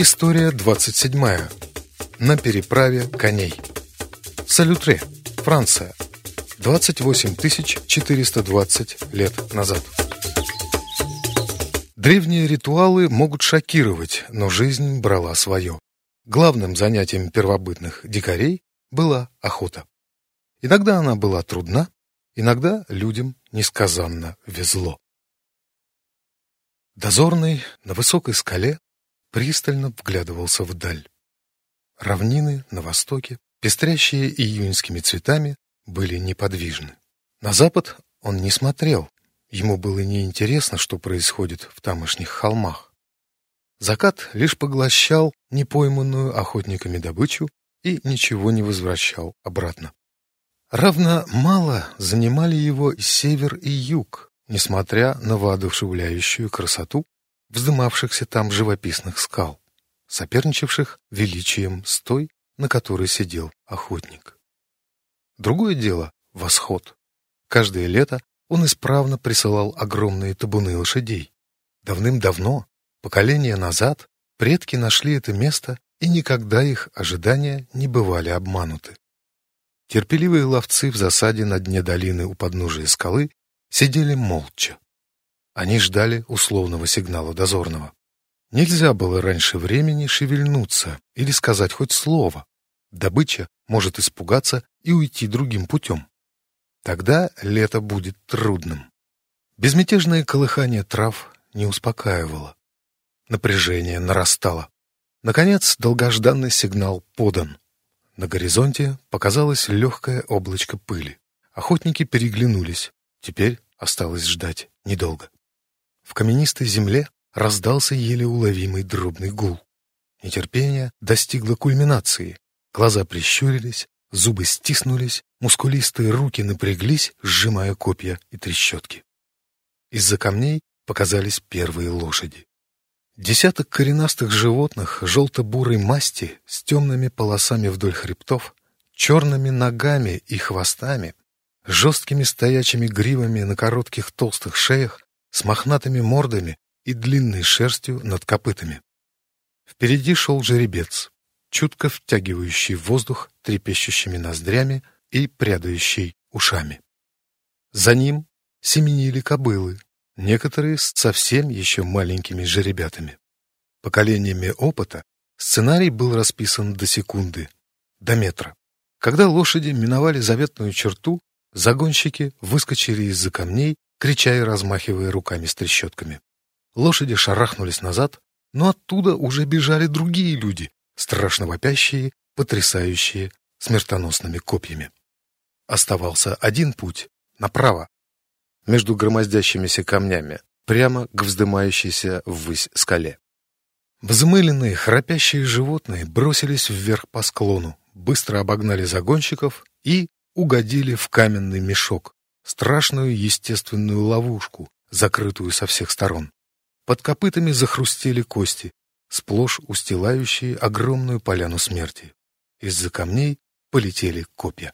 История 27. На переправе коней. Салютре, Франция. 28 420 лет назад. Древние ритуалы могут шокировать, но жизнь брала свое. Главным занятием первобытных дикарей была охота. Иногда она была трудна, иногда людям несказанно везло. Дозорный на высокой скале пристально вглядывался вдаль. Равнины на востоке, пестрящие июньскими цветами, были неподвижны. На запад он не смотрел, ему было неинтересно, что происходит в тамошних холмах. Закат лишь поглощал непойманную охотниками добычу и ничего не возвращал обратно. Равно мало занимали его север и юг, несмотря на воодушевляющую красоту вздымавшихся там живописных скал, соперничавших величием с той, на которой сидел охотник. Другое дело — восход. Каждое лето он исправно присылал огромные табуны лошадей. Давным-давно, поколения назад, предки нашли это место, и никогда их ожидания не бывали обмануты. Терпеливые ловцы в засаде на дне долины у подножия скалы сидели молча. Они ждали условного сигнала дозорного. Нельзя было раньше времени шевельнуться или сказать хоть слово. Добыча может испугаться и уйти другим путем. Тогда лето будет трудным. Безмятежное колыхание трав не успокаивало. Напряжение нарастало. Наконец, долгожданный сигнал подан. На горизонте показалось легкое облачко пыли. Охотники переглянулись. Теперь осталось ждать недолго. В каменистой земле раздался еле уловимый дробный гул. Нетерпение достигло кульминации. Глаза прищурились, зубы стиснулись, мускулистые руки напряглись, сжимая копья и трещотки. Из-за камней показались первые лошади. Десяток коренастых животных желто-бурой масти с темными полосами вдоль хребтов, черными ногами и хвостами жесткими стоячими гривами на коротких толстых шеях, с мохнатыми мордами и длинной шерстью над копытами. Впереди шел жеребец, чутко втягивающий воздух трепещущими ноздрями и прядающий ушами. За ним семенили кобылы, некоторые с совсем еще маленькими жеребятами. Поколениями опыта сценарий был расписан до секунды, до метра. Когда лошади миновали заветную черту, Загонщики выскочили из-за камней, крича и размахивая руками с трещотками. Лошади шарахнулись назад, но оттуда уже бежали другие люди, страшно вопящие, потрясающие, смертоносными копьями. Оставался один путь — направо, между громоздящимися камнями, прямо к вздымающейся ввысь скале. Взмыленные, храпящие животные бросились вверх по склону, быстро обогнали загонщиков и, угодили в каменный мешок, страшную естественную ловушку, закрытую со всех сторон. Под копытами захрустели кости, сплошь устилающие огромную поляну смерти. Из-за камней полетели копья.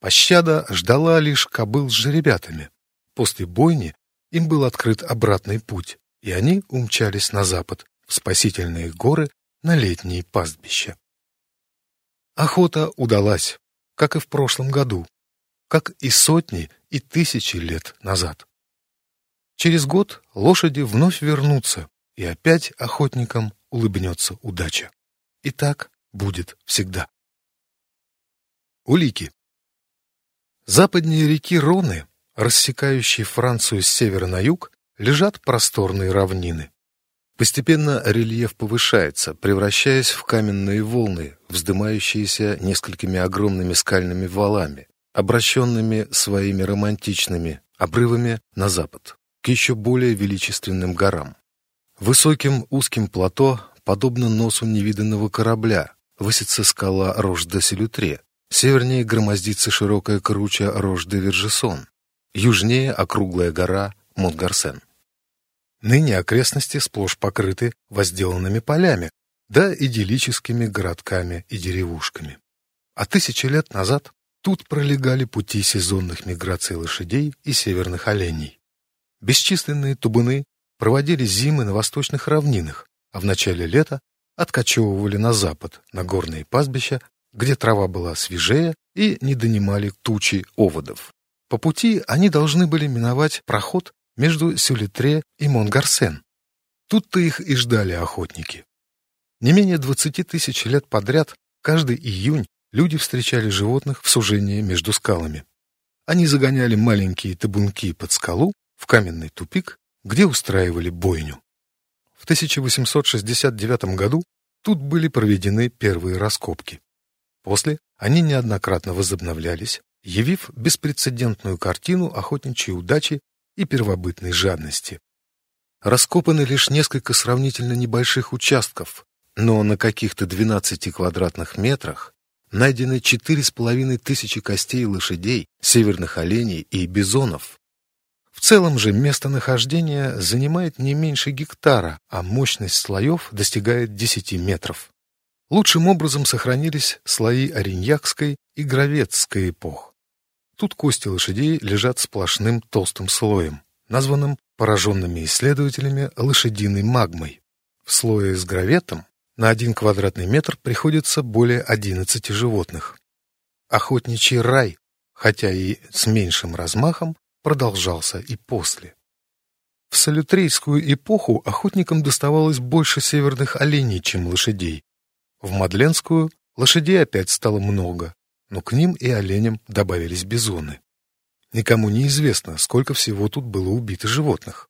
Пощада ждала лишь кобыл с жеребятами. После бойни им был открыт обратный путь, и они умчались на запад, в спасительные горы, на летние пастбища. Охота удалась как и в прошлом году, как и сотни и тысячи лет назад. Через год лошади вновь вернутся, и опять охотникам улыбнется удача. И так будет всегда. Улики. Западнее реки Роны, рассекающей Францию с севера на юг, лежат просторные равнины. Постепенно рельеф повышается, превращаясь в каменные волны, вздымающиеся несколькими огромными скальными валами, обращенными своими романтичными обрывами на запад, к еще более величественным горам. Высоким узким плато, подобно носу невиданного корабля, высится скала Рош-де-Селютре, севернее громоздится широкая круча Рош-де-Вержесон, южнее округлая гора Монтгарсен. Ныне окрестности сплошь покрыты возделанными полями, да идиллическими городками и деревушками. А тысячи лет назад тут пролегали пути сезонных миграций лошадей и северных оленей. Бесчисленные тубыны проводили зимы на восточных равнинах, а в начале лета откачевывали на запад, на горные пастбища, где трава была свежее и не донимали тучи оводов. По пути они должны были миновать проход между Сюлетре и Монгарсен. Тут-то их и ждали охотники. Не менее 20 тысяч лет подряд, каждый июнь, люди встречали животных в сужении между скалами. Они загоняли маленькие табунки под скалу в каменный тупик, где устраивали бойню. В 1869 году тут были проведены первые раскопки. После они неоднократно возобновлялись, явив беспрецедентную картину охотничьей удачи и первобытной жадности. Раскопаны лишь несколько сравнительно небольших участков, но на каких-то 12 квадратных метрах найдены четыре с половиной тысячи костей лошадей, северных оленей и бизонов. В целом же местонахождение занимает не меньше гектара, а мощность слоев достигает 10 метров. Лучшим образом сохранились слои Ориньякской и Гравецкой эпох. Тут кости лошадей лежат сплошным толстым слоем, названным пораженными исследователями лошадиной магмой. В слое с граветом на один квадратный метр приходится более 11 животных. Охотничий рай, хотя и с меньшим размахом, продолжался и после. В салютрейскую эпоху охотникам доставалось больше северных оленей, чем лошадей, в Мадленскую лошадей опять стало много, но к ним и оленям добавились бизоны. Никому не известно, сколько всего тут было убито животных.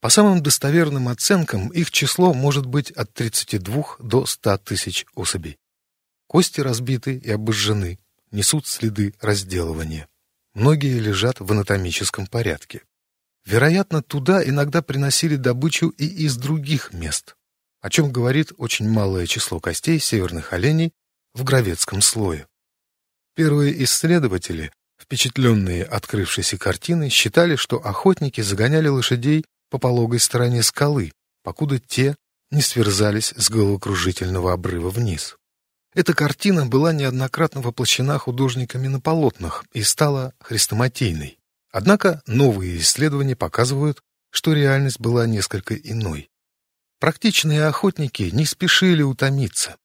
По самым достоверным оценкам, их число может быть от 32 до 100 тысяч особей. Кости разбиты и обожжены, несут следы разделывания. Многие лежат в анатомическом порядке. Вероятно, туда иногда приносили добычу и из других мест о чем говорит очень малое число костей северных оленей в гравецком слое. Первые исследователи, впечатленные открывшейся картиной, считали, что охотники загоняли лошадей по пологой стороне скалы, покуда те не сверзались с головокружительного обрыва вниз. Эта картина была неоднократно воплощена художниками на полотнах и стала хрестоматийной. Однако новые исследования показывают, что реальность была несколько иной. Практичные охотники не спешили утомиться.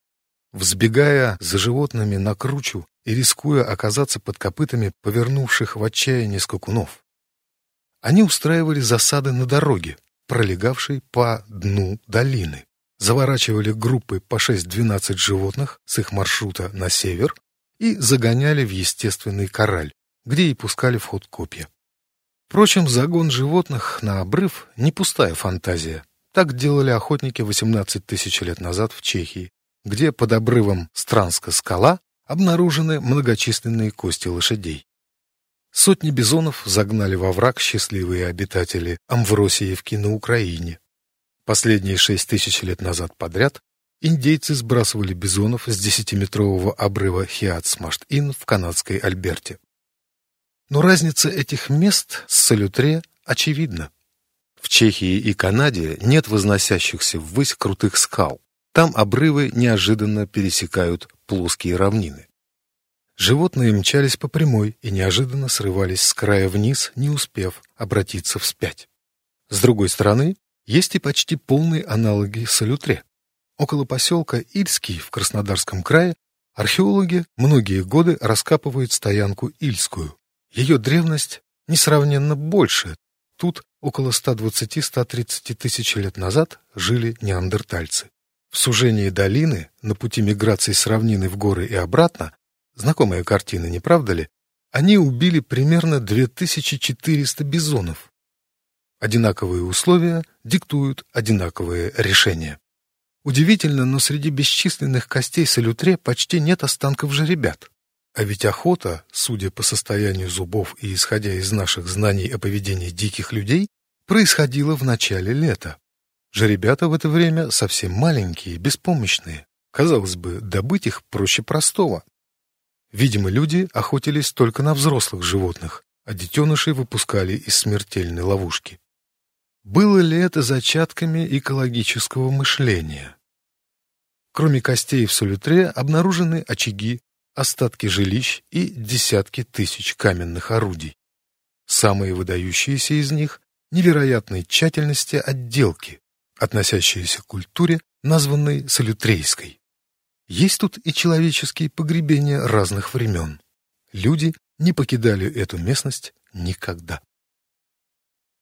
Взбегая за животными на кручу и рискуя оказаться под копытами повернувших в отчаянии скакунов. Они устраивали засады на дороге, пролегавшей по дну долины, заворачивали группы по 6-12 животных с их маршрута на север и загоняли в естественный кораль, где и пускали в ход копья. Впрочем, загон животных на обрыв — не пустая фантазия. Так делали охотники 18 тысяч лет назад в Чехии, где под обрывом Странска скала обнаружены многочисленные кости лошадей. Сотни бизонов загнали во враг счастливые обитатели Амвросиевки на Украине. Последние шесть тысяч лет назад подряд индейцы сбрасывали бизонов с десятиметрового обрыва Хиатсмашт-Ин в канадской Альберте. Но разница этих мест с Салютре очевидна. В Чехии и Канаде нет возносящихся ввысь крутых скал. Там обрывы неожиданно пересекают плоские равнины. Животные мчались по прямой и неожиданно срывались с края вниз, не успев обратиться вспять. С другой стороны, есть и почти полные аналоги Салютре. Около поселка Ильский в Краснодарском крае археологи многие годы раскапывают стоянку Ильскую. Ее древность несравненно больше. Тут около 120-130 тысяч лет назад жили неандертальцы. В сужении долины, на пути миграции с равнины в горы и обратно, знакомая картина, не правда ли, они убили примерно 2400 бизонов. Одинаковые условия диктуют одинаковые решения. Удивительно, но среди бесчисленных костей салютре почти нет останков жеребят. А ведь охота, судя по состоянию зубов и исходя из наших знаний о поведении диких людей, происходила в начале лета. Жеребята в это время совсем маленькие, беспомощные. Казалось бы, добыть их проще простого. Видимо, люди охотились только на взрослых животных, а детенышей выпускали из смертельной ловушки. Было ли это зачатками экологического мышления? Кроме костей в Солютре обнаружены очаги, остатки жилищ и десятки тысяч каменных орудий. Самые выдающиеся из них невероятной тщательности отделки, относящиеся к культуре, названной Салютрейской. Есть тут и человеческие погребения разных времен. Люди не покидали эту местность никогда.